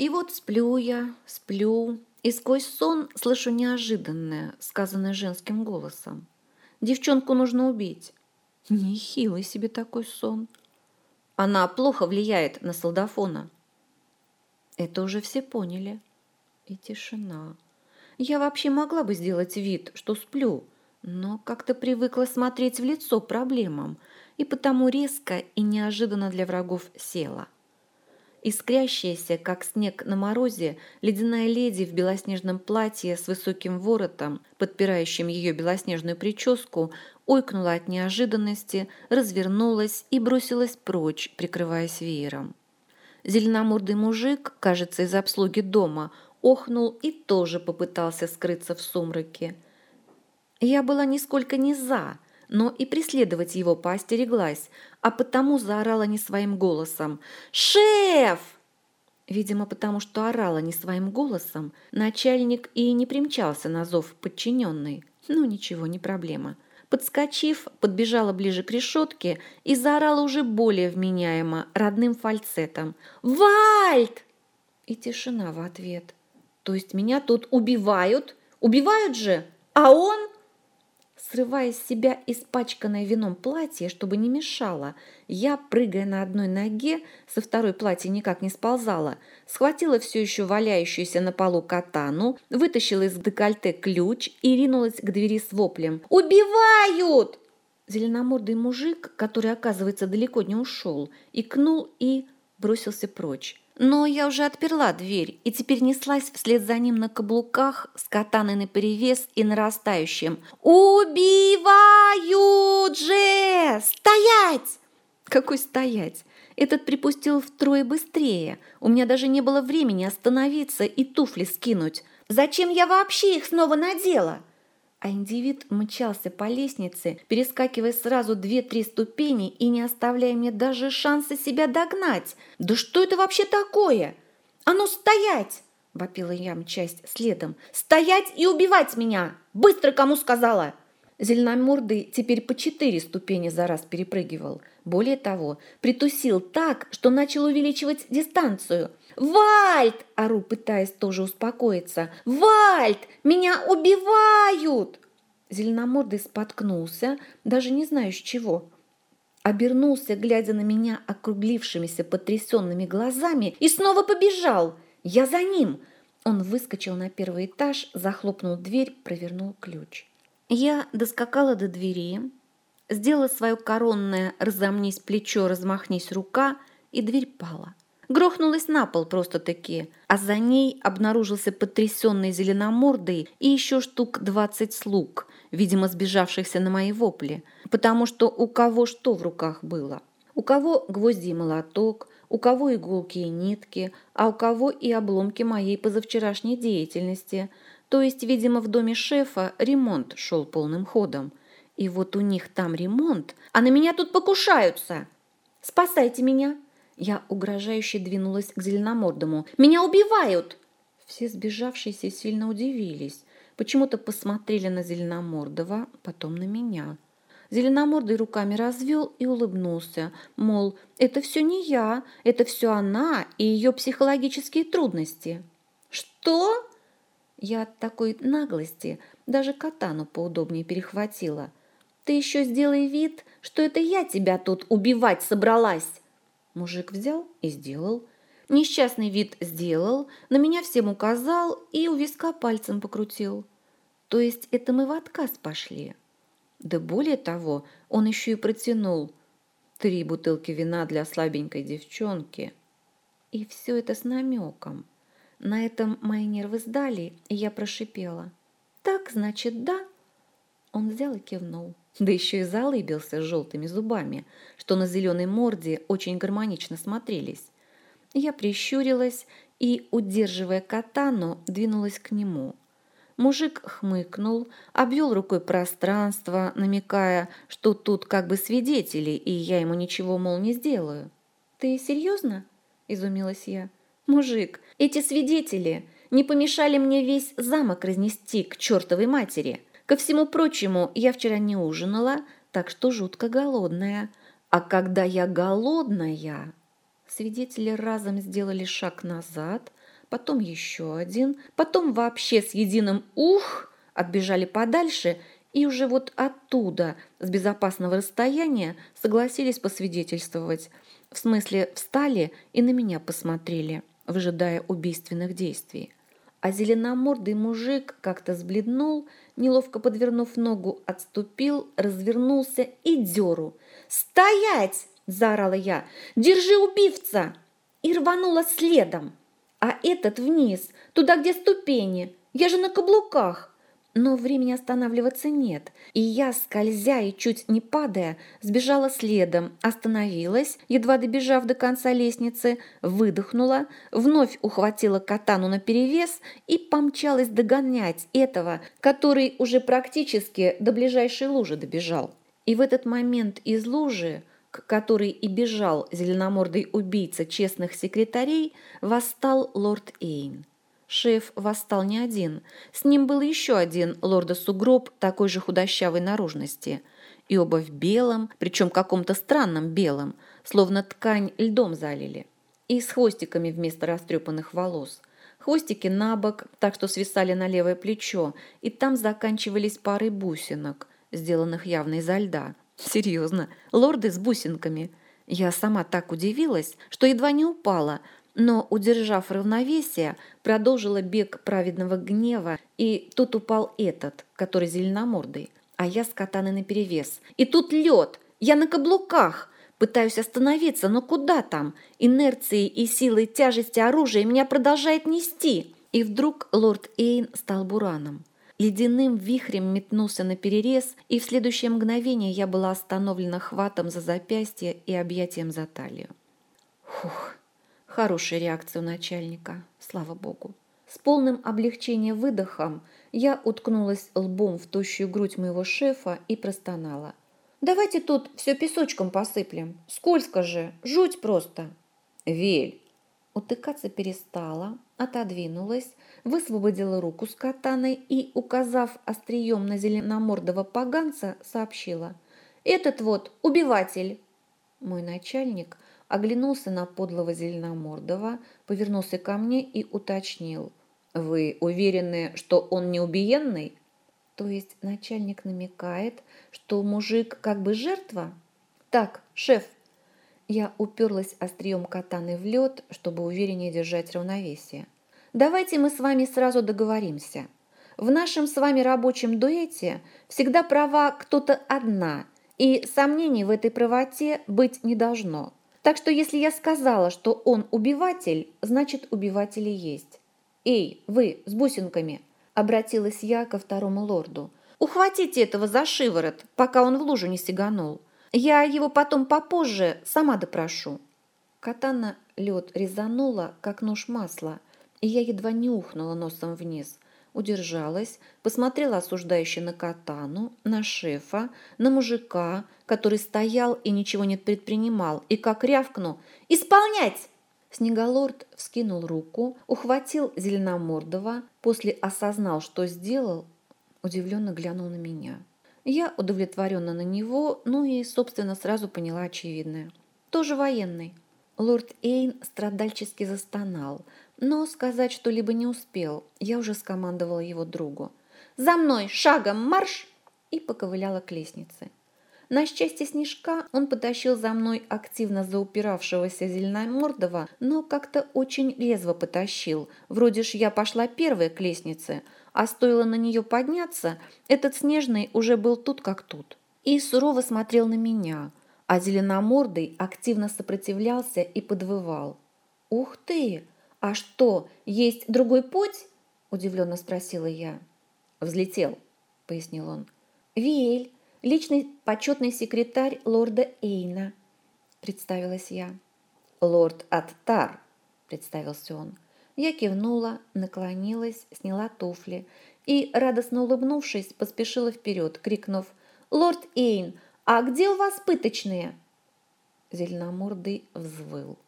И вот сплю я, сплю, и сквозь сон слышу неожиданное, сказанное женским голосом. Девчонку нужно убить. Нехилый себе такой сон. Она плохо влияет на солдафона. Это уже все поняли. И тишина. Я вообще могла бы сделать вид, что сплю, но как-то привыкла смотреть в лицо проблемам, и потому резко и неожиданно для врагов села. Искрящаяся, как снег на морозе, ледяная леди в белоснежном платье с высоким воротом, подпирающим ее белоснежную прическу, ойкнула от неожиданности, развернулась и бросилась прочь, прикрываясь веером. Зеленомордый мужик, кажется, из обслуги дома, охнул и тоже попытался скрыться в сумраке. Я была нисколько не «за», но и преследовать его поостереглась, а потому заорала не своим голосом «Шеф!». Видимо, потому что орала не своим голосом, начальник и не примчался на зов подчиненный. Ну ничего, не проблема. Подскочив, подбежала ближе к решетке и заорала уже более вменяемо, родным фальцетом. «Вальд!» И тишина в ответ. «То есть меня тут убивают? Убивают же? А он?» Срывая с себя испачканное вином платье, чтобы не мешало, я, прыгая на одной ноге, со второй платье никак не сползала, схватила все еще валяющуюся на полу катану, вытащила из декольте ключ и ринулась к двери с воплем. «Убивают!» Зеленомордый мужик, который, оказывается, далеко не ушел, икнул и бросился прочь. Но я уже отперла дверь и теперь неслась вслед за ним на каблуках с катаной наперевес и нарастающим «Убивают же! Стоять!» Какой стоять? Этот припустил втрое быстрее. У меня даже не было времени остановиться и туфли скинуть. Зачем я вообще их снова надела? А индивид мчался по лестнице, перескакивая сразу две-три ступени и не оставляя мне даже шанса себя догнать. «Да что это вообще такое? А ну стоять!» – вопила я, мчась следом. «Стоять и убивать меня! Быстро кому сказала!» Зеленомордый теперь по четыре ступени за раз перепрыгивал. Более того, притусил так, что начал увеличивать дистанцию – «Вальд!» – ору, пытаясь тоже успокоиться. «Вальд! Меня убивают!» Зеленомордый споткнулся, даже не знаю с чего. Обернулся, глядя на меня округлившимися потрясенными глазами, и снова побежал. Я за ним. Он выскочил на первый этаж, захлопнул дверь, провернул ключ. Я доскакала до двери, сделала свое коронное «разомнись плечо, размахнись рука», и дверь пала грохнулась на пол просто-таки, а за ней обнаружился потрясенный зеленомордый и еще штук двадцать слуг, видимо, сбежавшихся на мои вопли, потому что у кого что в руках было. У кого гвозди и молоток, у кого иголки и нитки, а у кого и обломки моей позавчерашней деятельности. То есть, видимо, в доме шефа ремонт шел полным ходом. И вот у них там ремонт, а на меня тут покушаются. Спасайте меня, я угрожающе двинулась к зеленомордому. «Меня убивают!» Все сбежавшиеся сильно удивились. Почему-то посмотрели на Зеленомордова, потом на меня. Зеленомордый руками развел и улыбнулся, мол, это все не я, это все она и ее психологические трудности. «Что?» Я от такой наглости даже катану поудобнее перехватила. «Ты еще сделай вид, что это я тебя тут убивать собралась!» Мужик взял и сделал. Несчастный вид сделал, на меня всем указал и у виска пальцем покрутил. То есть это мы в отказ пошли. Да более того, он еще и протянул три бутылки вина для слабенькой девчонки. И все это с намеком. На этом мои нервы сдали, и я прошипела. «Так, значит, да?» Он взял и кивнул да еще и залыбился с желтыми зубами, что на зеленой морде очень гармонично смотрелись. Я прищурилась и, удерживая катану, двинулась к нему. Мужик хмыкнул, обвел рукой пространство, намекая, что тут как бы свидетели, и я ему ничего, мол, не сделаю. «Ты серьезно?» – изумилась я. «Мужик, эти свидетели не помешали мне весь замок разнести к чертовой матери!» Ко всему прочему, я вчера не ужинала, так что жутко голодная. А когда я голодная... Свидетели разом сделали шаг назад, потом еще один, потом вообще с единым «ух» отбежали подальше и уже вот оттуда, с безопасного расстояния, согласились посвидетельствовать. В смысле, встали и на меня посмотрели, выжидая убийственных действий. А зеленомордый мужик как-то сбледнул, неловко подвернув ногу, отступил, развернулся и дёру. «Стоять!» – заорала я. «Держи убивца!» И рванула следом. А этот вниз, туда, где ступени. Я же на каблуках. Но времени останавливаться нет, и я, скользя и чуть не падая, сбежала следом, остановилась, едва добежав до конца лестницы, выдохнула, вновь ухватила катану наперевес и помчалась догонять этого, который уже практически до ближайшей лужи добежал. И в этот момент из лужи, к которой и бежал зеленомордый убийца честных секретарей, восстал лорд Эйн. Шеф восстал не один. С ним был еще один лорда Сугроб такой же худощавой наружности. И оба в белом, причем каком-то странном белом, словно ткань льдом залили. И с хвостиками вместо растрепанных волос. Хвостики на бок, так что свисали на левое плечо, и там заканчивались парой бусинок, сделанных явно изо льда. Серьезно, лорды с бусинками. Я сама так удивилась, что едва не упала – но, удержав равновесие, продолжила бег праведного гнева, и тут упал этот, который зеленомордый, а я с катаной наперевес. И тут лед! Я на каблуках! Пытаюсь остановиться, но куда там? Инерцией и силой тяжести оружия меня продолжает нести. И вдруг лорд Эйн стал бураном. Ледяным вихрем метнулся на перерез, и в следующее мгновение я была остановлена хватом за запястье и объятием за талию. Фух! Хорошая реакция у начальника, слава богу. С полным облегчением выдохом я уткнулась лбом в тощую грудь моего шефа и простонала. «Давайте тут все песочком посыплем. Скользко же, жуть просто!» «Вель!» Утыкаться перестала, отодвинулась, высвободила руку с катаной и, указав острием на зеленомордого поганца, сообщила. «Этот вот убиватель!» Мой начальник – оглянулся на подлого зеленомордого, повернулся ко мне и уточнил. «Вы уверены, что он не убиенный?» То есть начальник намекает, что мужик как бы жертва? «Так, шеф!» Я уперлась острием катаны в лед, чтобы увереннее держать равновесие. «Давайте мы с вами сразу договоримся. В нашем с вами рабочем дуэте всегда права кто-то одна, и сомнений в этой правоте быть не должно. Так что если я сказала, что он убиватель, значит убиватели есть. «Эй, вы с бусинками!» – обратилась я ко второму лорду. «Ухватите этого за шиворот, пока он в лужу не сиганул. Я его потом попозже сама допрошу». Катана лед резанула, как нож масла, и я едва не ухнула носом вниз – удержалась, посмотрела осуждающе на Катану, на шефа, на мужика, который стоял и ничего не предпринимал, и как рявкну «Исполнять!» Снеголорд вскинул руку, ухватил Зеленомордова, после осознал, что сделал, удивленно глянул на меня. Я удовлетворенно на него, ну и, собственно, сразу поняла очевидное. Тоже военный. Лорд Эйн страдальчески застонал, но сказать что-либо не успел. Я уже скомандовала его другу. «За мной! Шагом марш!» и поковыляла к лестнице. На счастье Снежка он потащил за мной активно заупиравшегося Зеленомордова, но как-то очень резво потащил. Вроде ж я пошла первая к лестнице, а стоило на нее подняться, этот Снежный уже был тут как тут. И сурово смотрел на меня, а Зеленомордый активно сопротивлялся и подвывал. «Ух ты! «А что, есть другой путь?» – удивленно спросила я. «Взлетел», – пояснил он. «Виэль, личный почетный секретарь лорда Эйна», – представилась я. «Лорд Аттар», – представился он. Я кивнула, наклонилась, сняла туфли и, радостно улыбнувшись, поспешила вперед, крикнув «Лорд Эйн, а где у вас пыточные?» Зеленомордый взвыл.